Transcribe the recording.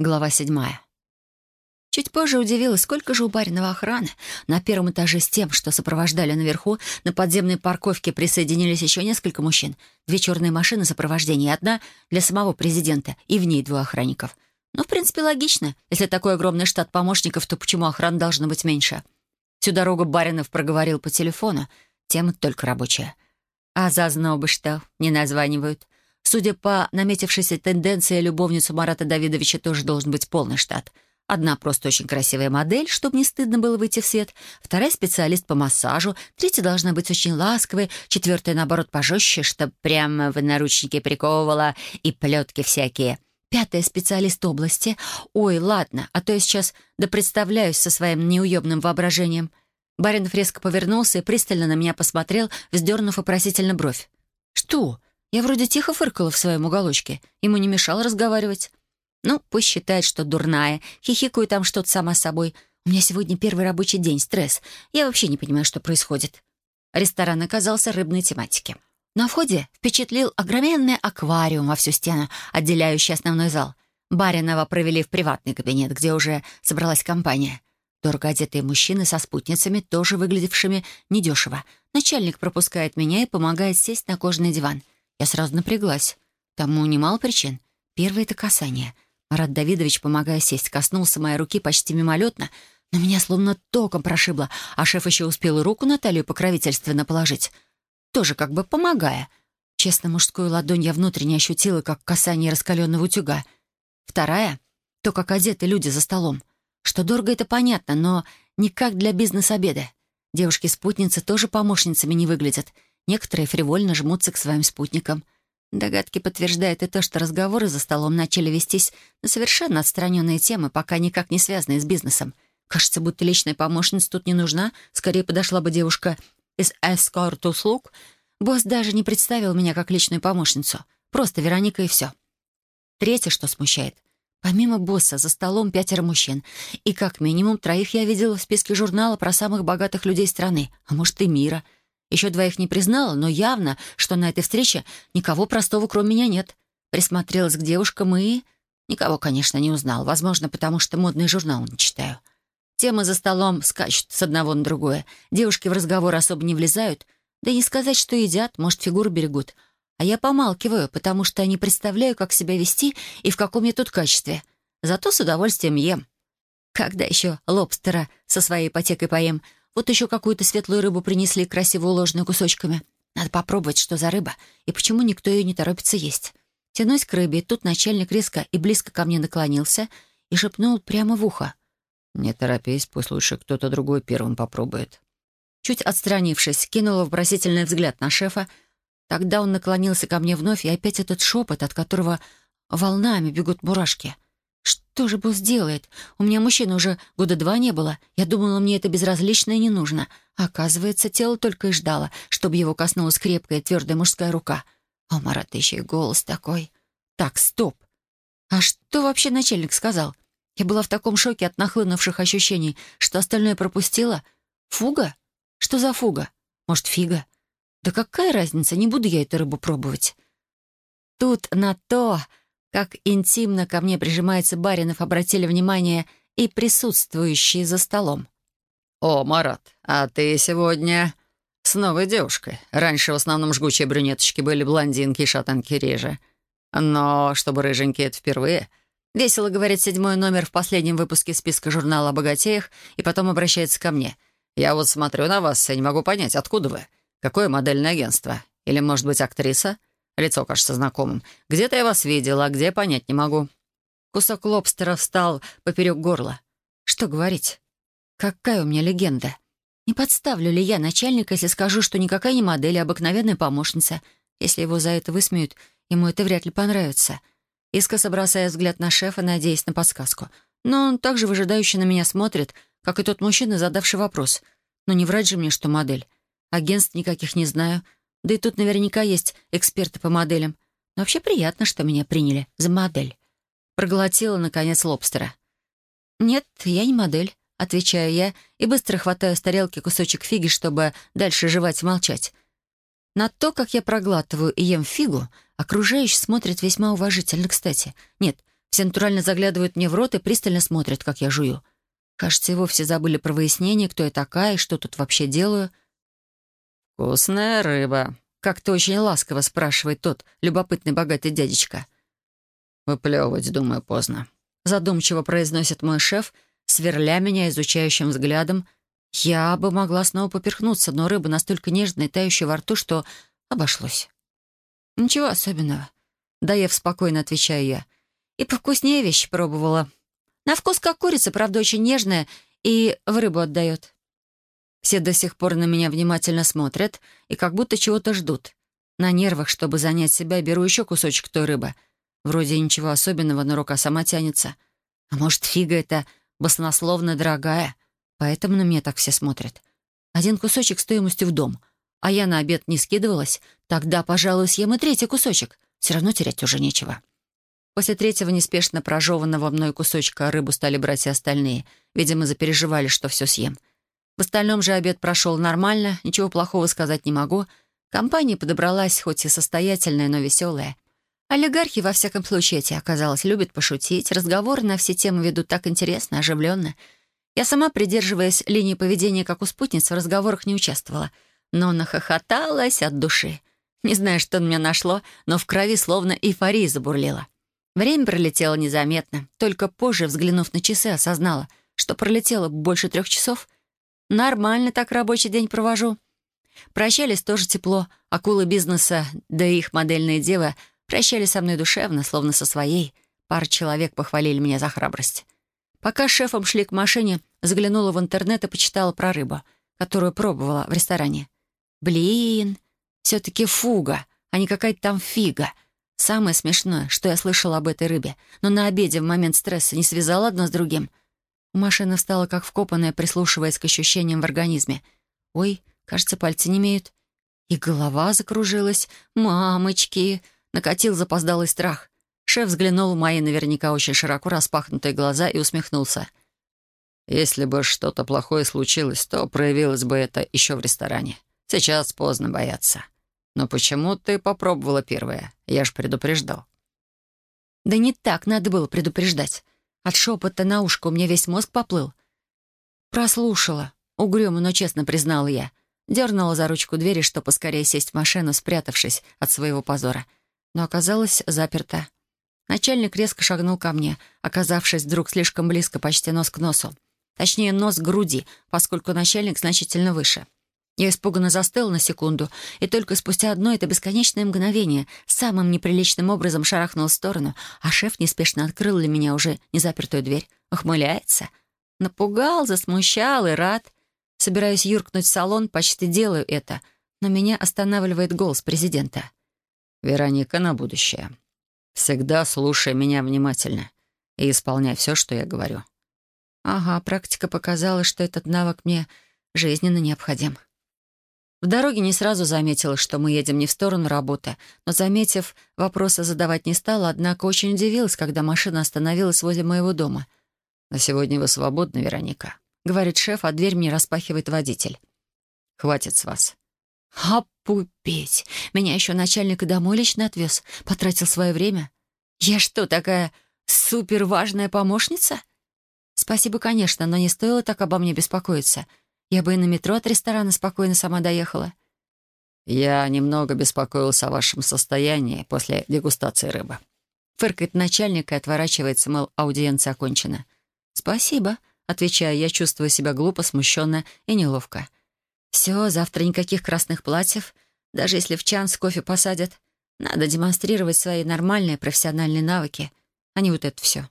Глава седьмая. Чуть позже удивилась, сколько же у бариного охраны. На первом этаже с тем, что сопровождали наверху, на подземной парковке присоединились еще несколько мужчин. Две черные машины сопровождения, одна для самого президента, и в ней двое охранников. Ну, в принципе, логично. Если такой огромный штат помощников, то почему охрана должна быть меньше? Всю дорогу Баринов проговорил по телефону. Тема только рабочая. А зазнобы что, не названивают? Судя по наметившейся тенденции, любовницу Марата Давидовича тоже должен быть полный штат. Одна просто очень красивая модель, чтобы не стыдно было выйти в свет. Вторая — специалист по массажу. Третья должна быть очень ласковой. Четвертая, наоборот, пожестче, чтобы прямо в наручники приковывала и плетки всякие. Пятая — специалист области. Ой, ладно, а то я сейчас допредставляюсь со своим неуемным воображением. Баринов резко повернулся и пристально на меня посмотрел, вздернув вопросительно бровь. «Что?» Я вроде тихо фыркала в своем уголочке. Ему не мешало разговаривать. Ну, пусть считает, что дурная. Хихикаю там что-то сама собой. У меня сегодня первый рабочий день, стресс. Я вообще не понимаю, что происходит. Ресторан оказался рыбной тематики. На входе впечатлил огроменный аквариум во всю стену, отделяющий основной зал. Баринова провели в приватный кабинет, где уже собралась компания. Дорого одетые мужчины со спутницами, тоже выглядевшими недешево. Начальник пропускает меня и помогает сесть на кожаный диван — я сразу напряглась. Тому немало причин. Первое — это касание. Марат Давидович, помогая сесть, коснулся моей руки почти мимолетно, но меня словно током прошибло, а шеф еще успел руку на талию покровительственно положить. Тоже как бы помогая. Честно, мужскую ладонь я внутренне ощутила, как касание раскаленного утюга. Вторая — то, как одеты люди за столом. Что дорого, это понятно, но не как для бизнес-обеда. Девушки-спутницы тоже помощницами не выглядят — Некоторые фривольно жмутся к своим спутникам. Догадки подтверждают и то, что разговоры за столом начали вестись на совершенно отстраненные темы, пока никак не связанные с бизнесом. Кажется, будто личная помощница тут не нужна. Скорее подошла бы девушка из эскорт-услуг. Босс даже не представил меня как личную помощницу. Просто Вероника и все. Третье, что смущает. Помимо босса, за столом пятеро мужчин. И как минимум троих я видела в списке журнала про самых богатых людей страны, а может и мира — еще двоих не признала, но явно, что на этой встрече никого простого кроме меня нет. Присмотрелась к девушкам и... Никого, конечно, не узнал. Возможно, потому что модный журнал не читаю. Темы за столом скачут с одного на другое. Девушки в разговор особо не влезают. Да и не сказать, что едят, может, фигуру берегут. А я помалкиваю, потому что не представляю, как себя вести и в каком я тут качестве. Зато с удовольствием ем. Когда еще лобстера со своей ипотекой поем — вот еще какую-то светлую рыбу принесли, красиво уложенную кусочками. Надо попробовать, что за рыба, и почему никто ее не торопится есть. Тянусь к рыбе, и тут начальник резко и близко ко мне наклонился и шепнул прямо в ухо. «Не торопись, пусть лучше кто-то другой первым попробует». Чуть отстранившись, кинула вопросительный взгляд на шефа. Тогда он наклонился ко мне вновь, и опять этот шепот, от которого волнами бегут мурашки — что же босс сделает? У меня мужчины уже года два не было. Я думала, мне это безразлично и не нужно. А оказывается, тело только и ждало, чтобы его коснулась крепкая, твердая мужская рука. А у Марата еще и голос такой. Так, стоп. А что вообще начальник сказал? Я была в таком шоке от нахлынувших ощущений, что остальное пропустила. Фуга? Что за фуга? Может, фига? Да какая разница, не буду я эту рыбу пробовать. Тут на то как интимно ко мне прижимается Баринов, обратили внимание и присутствующие за столом. «О, Марат, а ты сегодня с новой девушкой. Раньше в основном жгучие брюнеточки были блондинки и шатанки реже. Но чтобы рыженькие — это впервые». Весело говорит седьмой номер в последнем выпуске списка журнала о богатеях и потом обращается ко мне. «Я вот смотрю на вас и не могу понять, откуда вы? Какое модельное агентство? Или, может быть, актриса?» Лицо кажется знакомым. Где-то я вас видела, а где понять не могу». Кусок лобстера встал поперек горла. «Что говорить? Какая у меня легенда? Не подставлю ли я начальника, если скажу, что никакая не модель, а обыкновенная помощница? Если его за это высмеют, ему это вряд ли понравится». Искоса бросая взгляд на шефа, надеясь на подсказку. Но он также выжидающе на меня смотрит, как и тот мужчина, задавший вопрос. Но не врать же мне, что модель. Агентств никаких не знаю — да и тут наверняка есть эксперты по моделям. Но вообще приятно, что меня приняли за модель. Проглотила, наконец, лобстера. «Нет, я не модель», — отвечаю я и быстро хватаю с тарелки кусочек фиги, чтобы дальше жевать и молчать. На то, как я проглатываю и ем фигу, окружающие смотрят весьма уважительно, кстати. Нет, Все натурально заглядывают мне в рот и пристально смотрят, как я жую. Кажется, и вовсе забыли про выяснение, кто я такая и что тут вообще делаю. «Вкусная рыба», — как-то очень ласково спрашивает тот любопытный богатый дядечка. «Выплевывать, думаю, поздно», — задумчиво произносит мой шеф, сверля меня изучающим взглядом. Я бы могла снова поперхнуться, но рыба настолько нежная и тающая во рту, что обошлось. «Ничего особенного», — доев спокойно отвечаю я. «И повкуснее вещи пробовала. На вкус как курица, правда, очень нежная и в рыбу отдает». Все до сих пор на меня внимательно смотрят и как будто чего-то ждут. На нервах, чтобы занять себя, беру еще кусочек той рыбы. Вроде ничего особенного, но рука сама тянется. А может, фига это баснословно дорогая, поэтому на меня так все смотрят. Один кусочек стоимостью в дом, а я на обед не скидывалась, тогда, пожалуй, съем и третий кусочек. Все равно терять уже нечего. После третьего неспешно прожеванного мной кусочка рыбу стали брать и остальные. Видимо, запереживали, что все съем. В остальном же обед прошел нормально, ничего плохого сказать не могу. Компания подобралась, хоть и состоятельная, но веселая. Олигархи, во всяком случае, эти, оказалось, любят пошутить. Разговоры на все темы ведут так интересно, оживленно. Я сама, придерживаясь линии поведения, как у спутниц, в разговорах не участвовала. Но нахохоталась от души. Не знаю, что на меня нашло, но в крови словно эйфория забурлила. Время пролетело незаметно. Только позже, взглянув на часы, осознала, что пролетело больше трех часов — Нормально так рабочий день провожу. Прощались тоже тепло. Акулы бизнеса, да и их модельные девы прощались со мной душевно, словно со своей. Пара человек похвалили меня за храбрость. Пока с шефом шли к машине, заглянула в интернет и почитала про рыбу, которую пробовала в ресторане. Блин, все-таки фуга, а не какая-то там фига. Самое смешное, что я слышала об этой рыбе, но на обеде в момент стресса не связала одно с другим — Машина встала как вкопанная, прислушиваясь к ощущениям в организме. «Ой, кажется, пальцы не имеют». И голова закружилась. «Мамочки!» Накатил запоздалый страх. Шеф взглянул в мои наверняка очень широко распахнутые глаза и усмехнулся. «Если бы что-то плохое случилось, то проявилось бы это еще в ресторане. Сейчас поздно бояться. Но почему ты попробовала первое? Я ж предупреждал». «Да не так надо было предупреждать. От шепота на ушко у меня весь мозг поплыл. Прослушала. Угрюмо, но честно признала я. Дернула за ручку двери, чтобы поскорее сесть в машину, спрятавшись от своего позора. Но оказалось заперто. Начальник резко шагнул ко мне, оказавшись вдруг слишком близко, почти нос к носу. Точнее, нос к груди, поскольку начальник значительно выше. Я испуганно застыла на секунду, и только спустя одно это бесконечное мгновение самым неприличным образом шарахнул в сторону, а шеф неспешно открыл для меня уже незапертую дверь. Ухмыляется. Напугал, засмущал и рад. Собираюсь юркнуть в салон, почти делаю это, но меня останавливает голос президента. «Вероника, на будущее. Всегда слушай меня внимательно и исполняй все, что я говорю». Ага, практика показала, что этот навык мне жизненно необходим. В дороге не сразу заметила, что мы едем не в сторону работы, но, заметив, вопросы задавать не стала, однако очень удивилась, когда машина остановилась возле моего дома. «На сегодня вы свободны, Вероника», — говорит шеф, а дверь мне распахивает водитель. «Хватит с вас». «А пупеть! Меня еще начальник и домой лично отвез, потратил свое время. Я что, такая суперважная помощница?» «Спасибо, конечно, но не стоило так обо мне беспокоиться». Я бы и на метро от ресторана спокойно сама доехала. «Я немного беспокоился о вашем состоянии после дегустации рыбы». Фыркает начальник и отворачивается, мол, аудиенция окончена. «Спасибо», — отвечаю я, чувствую себя глупо, смущенно и неловко. «Все, завтра никаких красных платьев. Даже если в чан с кофе посадят, надо демонстрировать свои нормальные профессиональные навыки, а не вот это все».